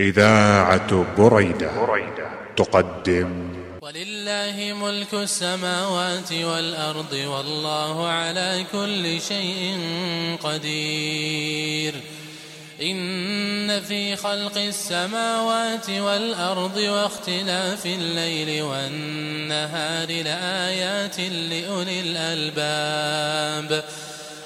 إذاعة بريدة تقدم. ولله ملك السماوات والأرض والله على كل شيء قدير. إن في خلق السماوات والأرض واختلاف الليل والنهار لآيات لأولي الألباب.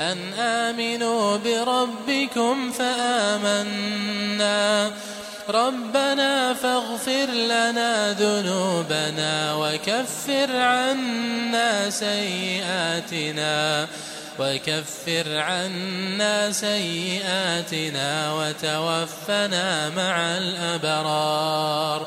أن آمنوا بربكم فآمنا. ربنا فاغفر لنا ذنوبنا وكفر عنا سيئاتنا وكفر عنا سيئاتنا وتوفنا مع الأبرار.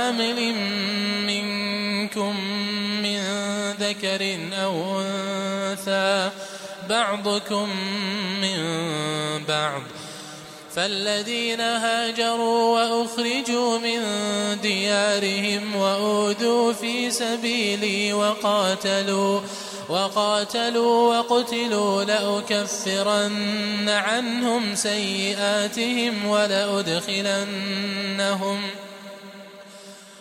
ذكر أو أنثى بعضكم من بعض فالذين هاجروا وأخرجوا من ديارهم وأوذوا في سبيلي وقاتلوا وقاتلوا وقتلوا لأكفرن عنهم سيئاتهم ولأدخلنهم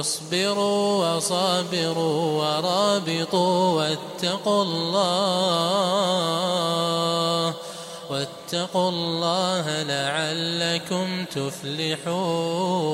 اصبروا وصابروا ورابطوا واتقوا الله واتقوا الله لعلكم تفلحون